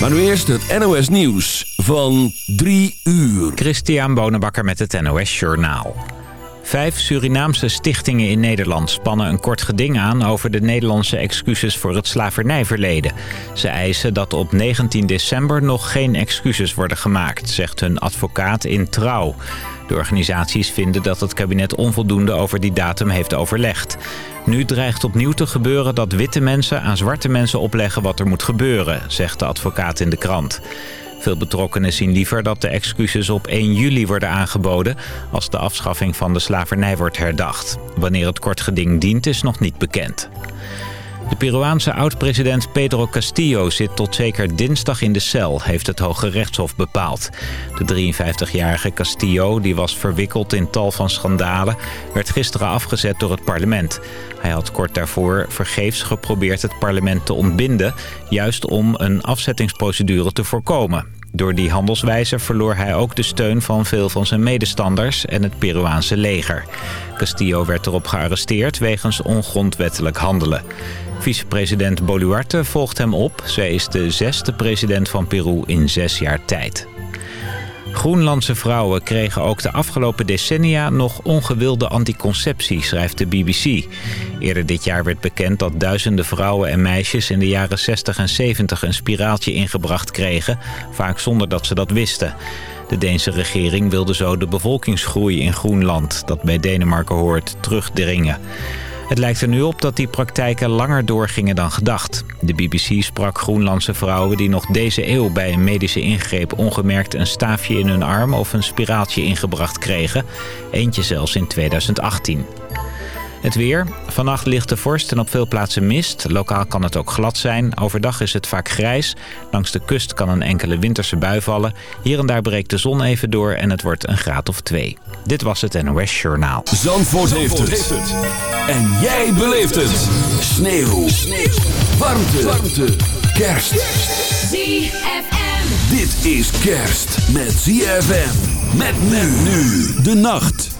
Maar nu eerst het NOS Nieuws van 3 uur. Christian Bonenbakker met het NOS Journaal. Vijf Surinaamse stichtingen in Nederland spannen een kort geding aan... over de Nederlandse excuses voor het slavernijverleden. Ze eisen dat op 19 december nog geen excuses worden gemaakt... zegt hun advocaat in Trouw. De organisaties vinden dat het kabinet onvoldoende over die datum heeft overlegd. Nu dreigt opnieuw te gebeuren dat witte mensen aan zwarte mensen opleggen wat er moet gebeuren, zegt de advocaat in de krant. Veel betrokkenen zien liever dat de excuses op 1 juli worden aangeboden... als de afschaffing van de slavernij wordt herdacht. Wanneer het kort geding dient is nog niet bekend. De Peruaanse oud-president Pedro Castillo zit tot zeker dinsdag in de cel, heeft het Hoge Rechtshof bepaald. De 53-jarige Castillo, die was verwikkeld in tal van schandalen, werd gisteren afgezet door het parlement. Hij had kort daarvoor vergeefs geprobeerd het parlement te ontbinden, juist om een afzettingsprocedure te voorkomen. Door die handelswijze verloor hij ook de steun van veel van zijn medestanders en het Peruaanse leger. Castillo werd erop gearresteerd wegens ongrondwettelijk handelen. Vicepresident Boluarte volgt hem op. Zij is de zesde president van Peru in zes jaar tijd. Groenlandse vrouwen kregen ook de afgelopen decennia nog ongewilde anticonceptie, schrijft de BBC. Eerder dit jaar werd bekend dat duizenden vrouwen en meisjes in de jaren 60 en 70 een spiraaltje ingebracht kregen, vaak zonder dat ze dat wisten. De Deense regering wilde zo de bevolkingsgroei in Groenland, dat bij Denemarken hoort, terugdringen. Het lijkt er nu op dat die praktijken langer doorgingen dan gedacht. De BBC sprak Groenlandse vrouwen die nog deze eeuw bij een medische ingreep ongemerkt een staafje in hun arm of een spiraaltje ingebracht kregen. Eentje zelfs in 2018. Het weer. Vannacht ligt de vorst en op veel plaatsen mist. Lokaal kan het ook glad zijn. Overdag is het vaak grijs. Langs de kust kan een enkele winterse bui vallen. Hier en daar breekt de zon even door en het wordt een graad of twee. Dit was het NOS Journaal. Zandvoort, heeft, het. En jij beleeft het. Sneeuw. Sneeuw. Warmte. Warmte. Kerst. ZFM. Dit is kerst met ZFM. Met men nu de nacht.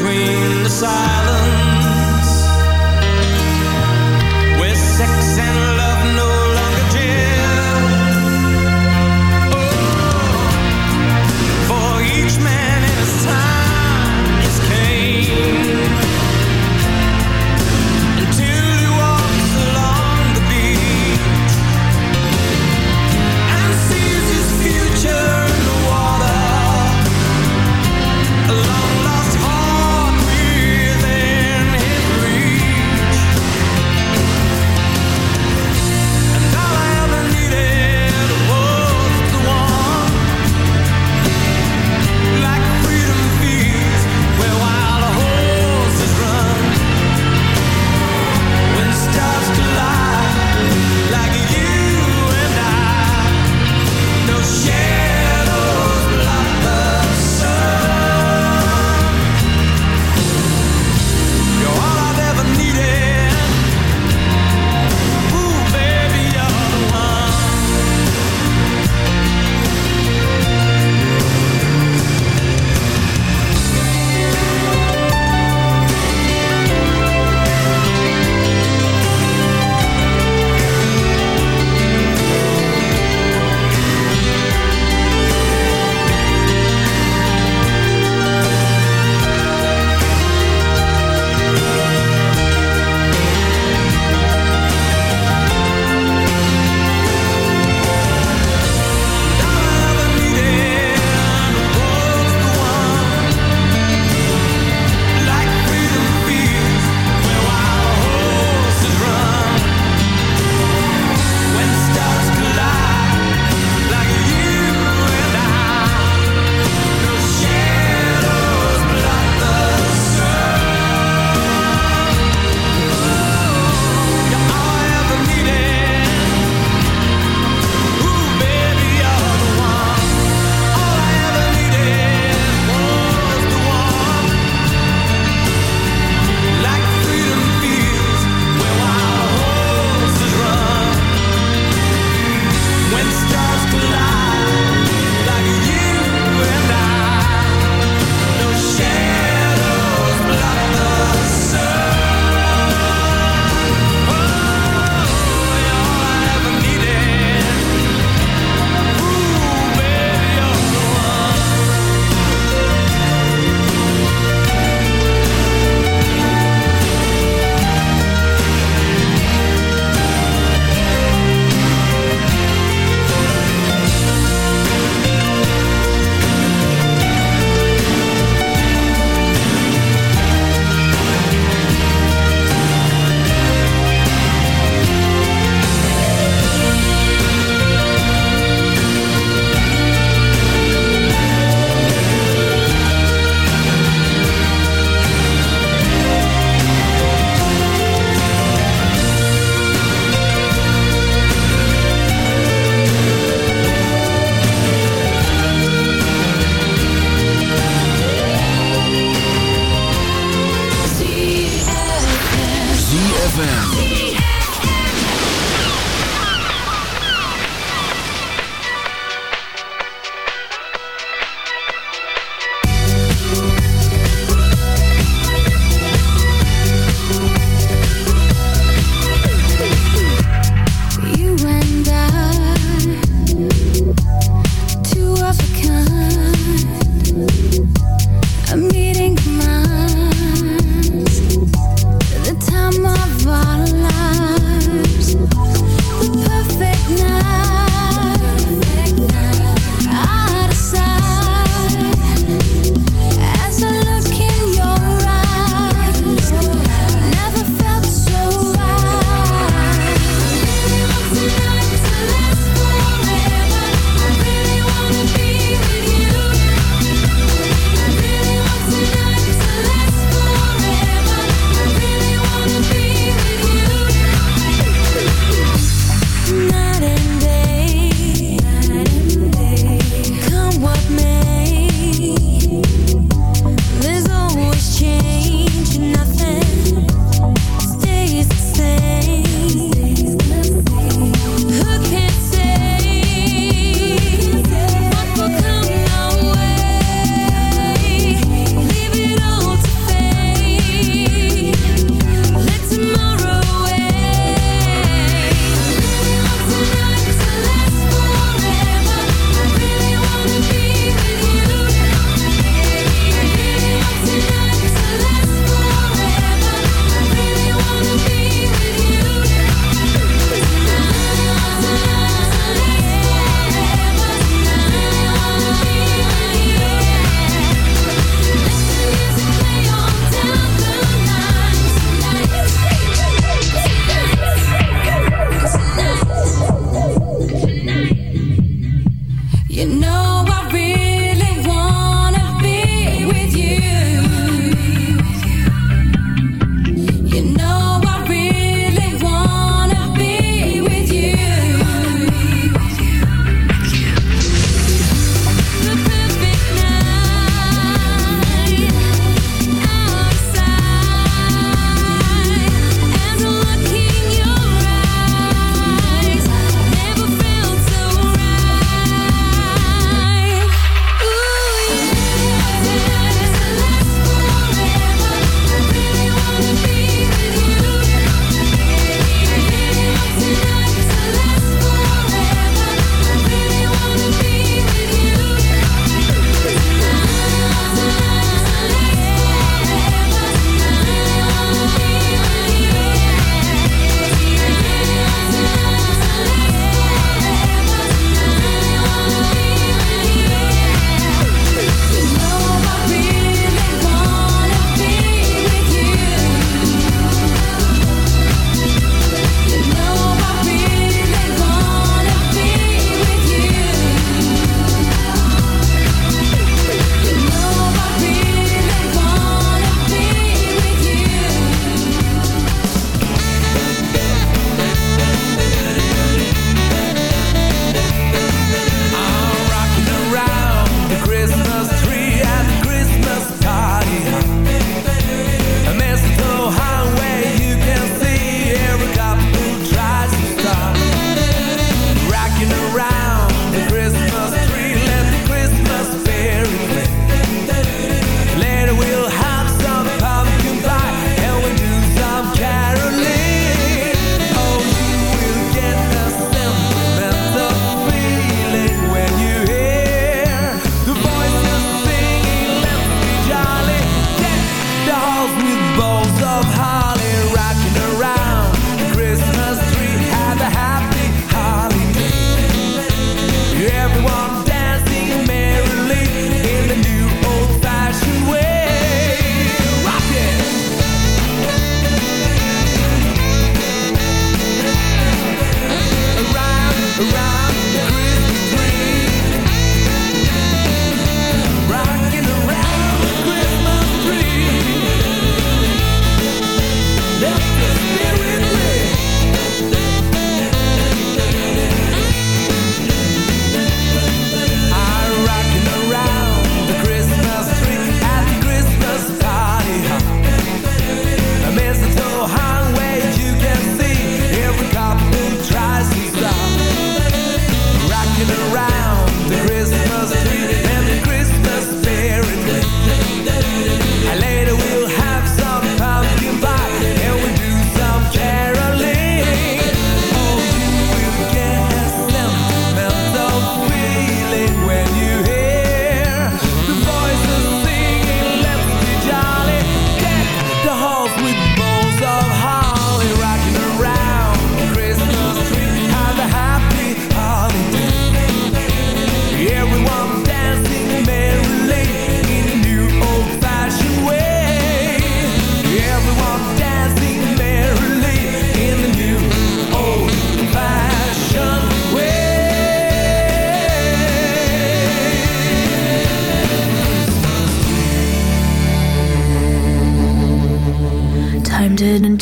between the silence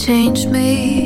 change me.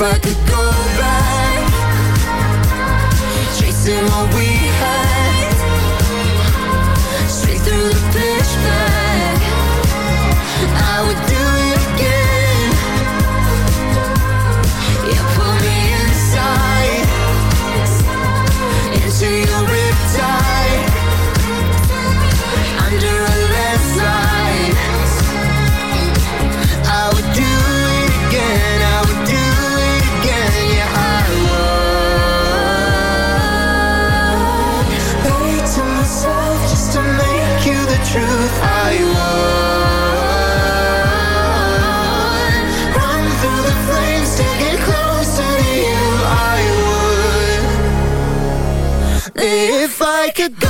if I could go back Chasing my wheels could go.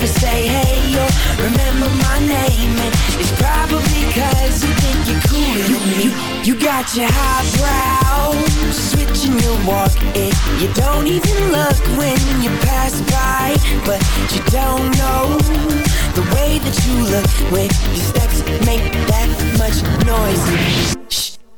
And say hey or remember my name. And it's probably cause you think you're cooler than me You got your highbrow Switching your walk and you don't even look when you pass by. But you don't know the way that you look when your steps make that much noise. Shh,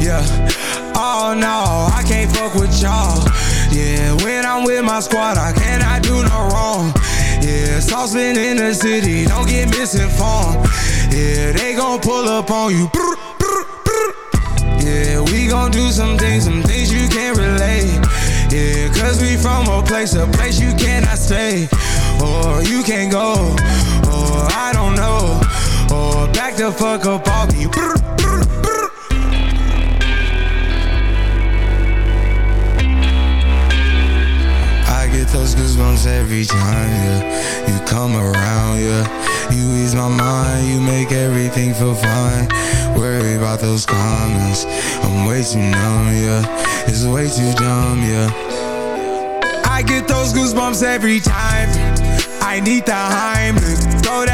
Yeah. Oh no, I can't fuck with y'all. Yeah, when I'm with my squad, I cannot do no wrong. Yeah, saucepan in the city, don't get misinformed. Yeah, they gon' pull up on you. Yeah, we gon' do some things, some things you can't relate. Yeah, cause we from a place, a place you cannot stay. Or you can't go, or I don't know. Or back the fuck up off me. Those goosebumps every time, yeah. You come around, yeah. You ease my mind, you make everything feel fine. Worry about those comments. I'm way too numb, yeah. It's way too dumb, yeah. I get those goosebumps every time. I need the Heimlich, throw that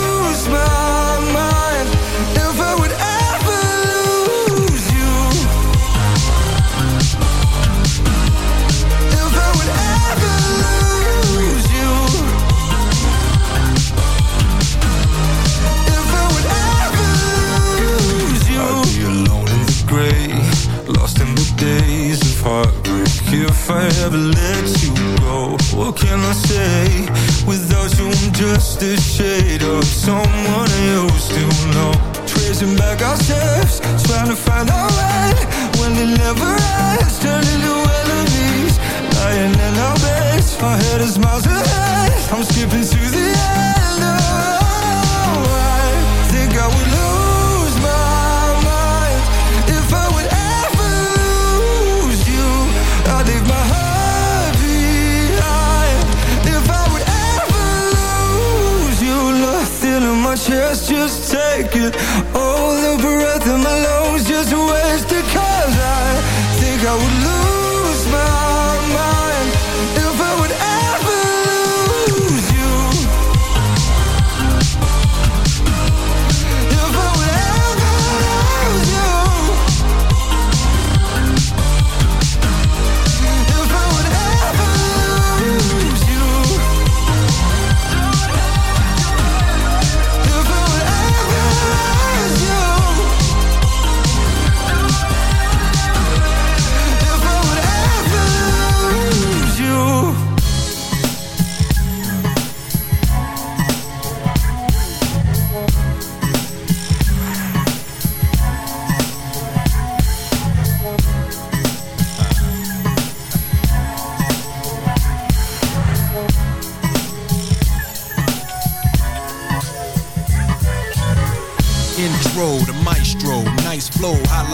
Say? Without you, I'm just a shade of someone you still know. Tracing back our steps, trying to find our way. When it never ends, turning to enemies. Lying in our beds, our head is miles waste it. Cause I think I would lose